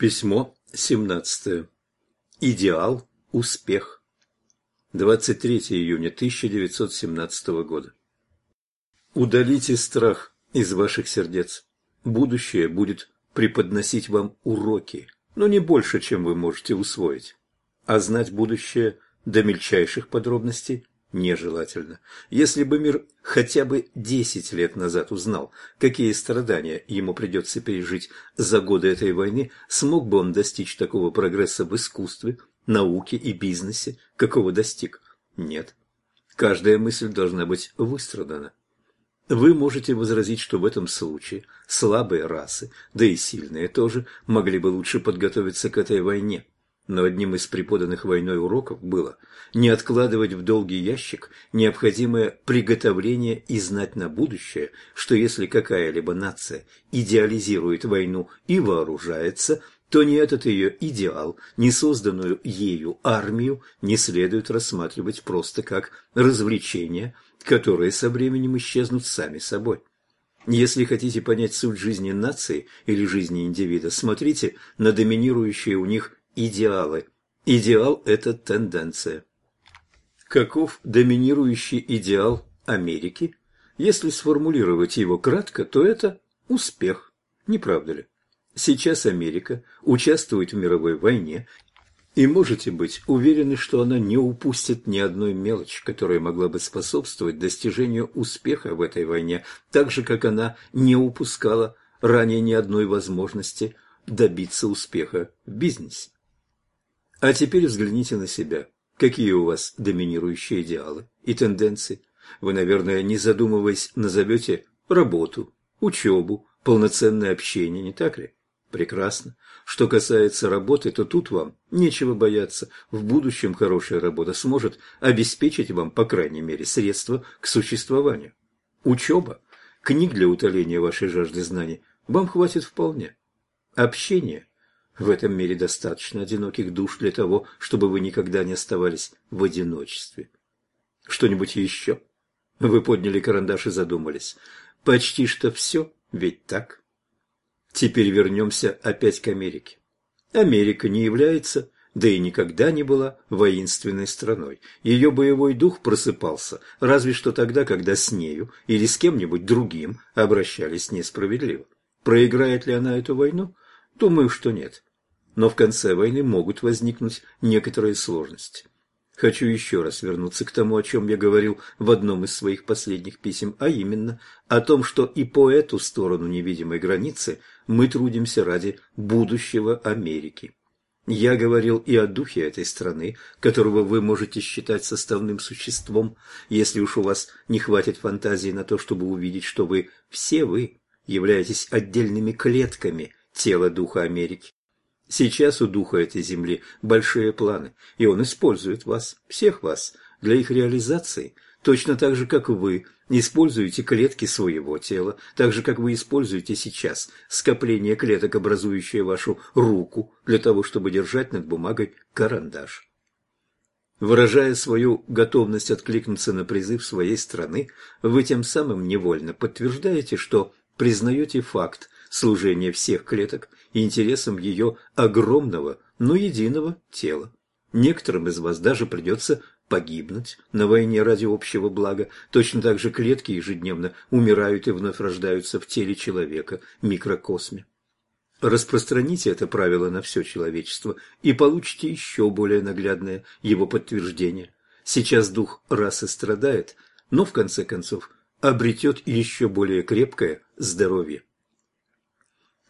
Письмо 17. Идеал, успех. 23 июня 1917 года. Удалите страх из ваших сердец. Будущее будет преподносить вам уроки, но не больше, чем вы можете усвоить. А знать будущее до мельчайших подробностей нежелательно. Если бы мир хотя бы десять лет назад узнал, какие страдания ему придется пережить за годы этой войны, смог бы он достичь такого прогресса в искусстве, науке и бизнесе, какого достиг? Нет. Каждая мысль должна быть выстрадана. Вы можете возразить, что в этом случае слабые расы, да и сильные тоже, могли бы лучше подготовиться к этой войне – но одним из преподанных войной уроков было не откладывать в долгий ящик необходимое приготовление и знать на будущее, что если какая-либо нация идеализирует войну и вооружается, то ни этот ее идеал, ни созданную ею армию не следует рассматривать просто как развлечения, которые со временем исчезнут сами собой. Если хотите понять суть жизни нации или жизни индивида, смотрите на доминирующие у них идеалы. Идеал – это тенденция. Каков доминирующий идеал Америки? Если сформулировать его кратко, то это успех, не правда ли? Сейчас Америка участвует в мировой войне, и можете быть уверены, что она не упустит ни одной мелочи, которая могла бы способствовать достижению успеха в этой войне, так же, как она не упускала ранее ни одной возможности добиться успеха в бизнесе. А теперь взгляните на себя. Какие у вас доминирующие идеалы и тенденции? Вы, наверное, не задумываясь, назовете работу, учебу, полноценное общение, не так ли? Прекрасно. Что касается работы, то тут вам нечего бояться. В будущем хорошая работа сможет обеспечить вам, по крайней мере, средства к существованию. Учеба, книг для утоления вашей жажды знаний вам хватит вполне. Общение в этом мире достаточно одиноких душ для того, чтобы вы никогда не оставались в одиночестве. Что-нибудь еще? Вы подняли карандаш и задумались. Почти что все, ведь так? Теперь вернемся опять к Америке. Америка не является, да и никогда не была воинственной страной. Ее боевой дух просыпался разве что тогда, когда с нею или с кем-нибудь другим обращались несправедливо. Проиграет ли она эту войну? Думаю, что нет но в конце войны могут возникнуть некоторые сложности. Хочу еще раз вернуться к тому, о чем я говорил в одном из своих последних писем, а именно о том, что и по эту сторону невидимой границы мы трудимся ради будущего Америки. Я говорил и о духе этой страны, которого вы можете считать составным существом, если уж у вас не хватит фантазии на то, чтобы увидеть, что вы, все вы, являетесь отдельными клетками тела духа Америки. Сейчас у духа этой земли большие планы, и он использует вас, всех вас, для их реализации, точно так же, как вы используете клетки своего тела, так же, как вы используете сейчас скопление клеток, образующее вашу руку, для того, чтобы держать над бумагой карандаш. Выражая свою готовность откликнуться на призыв своей страны, вы тем самым невольно подтверждаете, что признаете факт служения всех клеток интересам ее огромного, но единого тела. Некоторым из вас даже придется погибнуть на войне ради общего блага. Точно так же клетки ежедневно умирают и вновь рождаются в теле человека, микрокосме. Распространите это правило на все человечество и получите еще более наглядное его подтверждение. Сейчас дух расы страдает, но в конце концов обретет еще более крепкое здоровье.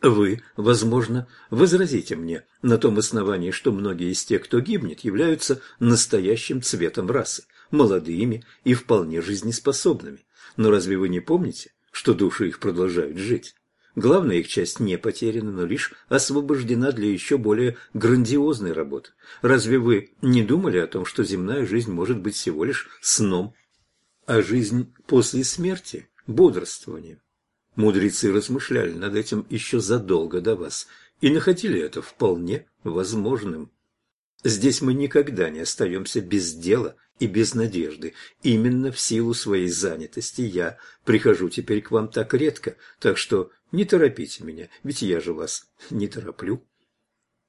Вы, возможно, возразите мне на том основании, что многие из тех, кто гибнет, являются настоящим цветом расы, молодыми и вполне жизнеспособными. Но разве вы не помните, что души их продолжают жить? Главная их часть не потеряна, но лишь освобождена для еще более грандиозной работы. Разве вы не думали о том, что земная жизнь может быть всего лишь сном, а жизнь после смерти – бодрствованием? Мудрецы размышляли над этим еще задолго до вас и находили это вполне возможным. Здесь мы никогда не остаемся без дела и без надежды. Именно в силу своей занятости я прихожу теперь к вам так редко, так что не торопите меня, ведь я же вас не тороплю.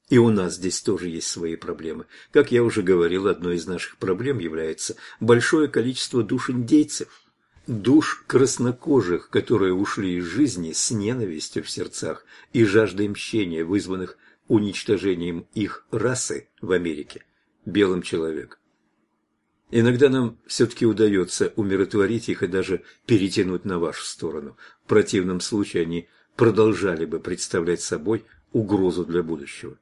И у нас здесь тоже есть свои проблемы. Как я уже говорил, одной из наших проблем является большое количество душ индейцев. Душ краснокожих, которые ушли из жизни с ненавистью в сердцах и жаждой мщения, вызванных уничтожением их расы в Америке, белым человеком. Иногда нам все-таки удается умиротворить их и даже перетянуть на вашу сторону. В противном случае они продолжали бы представлять собой угрозу для будущего.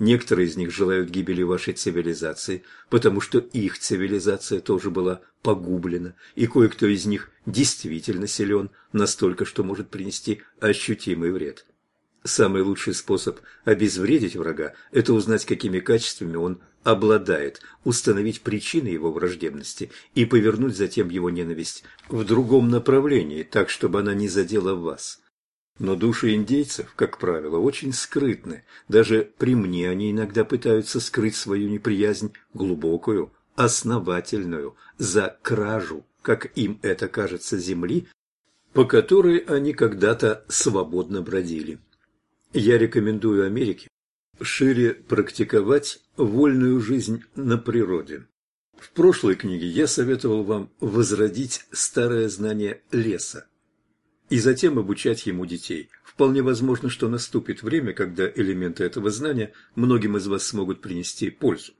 Некоторые из них желают гибели вашей цивилизации, потому что их цивилизация тоже была погублена, и кое-кто из них действительно силен настолько, что может принести ощутимый вред. Самый лучший способ обезвредить врага – это узнать, какими качествами он обладает, установить причины его враждебности и повернуть затем его ненависть в другом направлении, так, чтобы она не задела вас. Но души индейцев, как правило, очень скрытны. Даже при мне они иногда пытаются скрыть свою неприязнь глубокую, основательную, за кражу, как им это кажется, земли, по которой они когда-то свободно бродили. Я рекомендую Америке шире практиковать вольную жизнь на природе. В прошлой книге я советовал вам возродить старое знание леса, и затем обучать ему детей. Вполне возможно, что наступит время, когда элементы этого знания многим из вас смогут принести пользу.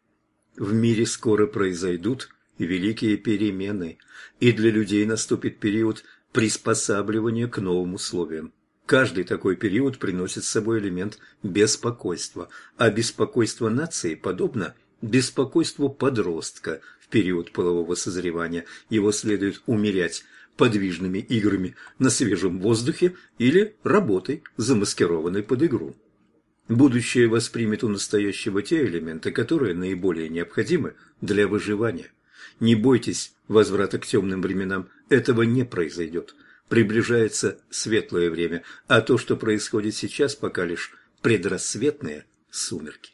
В мире скоро произойдут великие перемены, и для людей наступит период приспосабливания к новым условиям. Каждый такой период приносит с собой элемент беспокойства, а беспокойство нации подобно беспокойству подростка в период полового созревания. Его следует умерять подвижными играми на свежем воздухе или работой, замаскированной под игру. Будущее воспримет у настоящего те элементы, которые наиболее необходимы для выживания. Не бойтесь возврата к темным временам, этого не произойдет. Приближается светлое время, а то, что происходит сейчас, пока лишь предрассветные сумерки.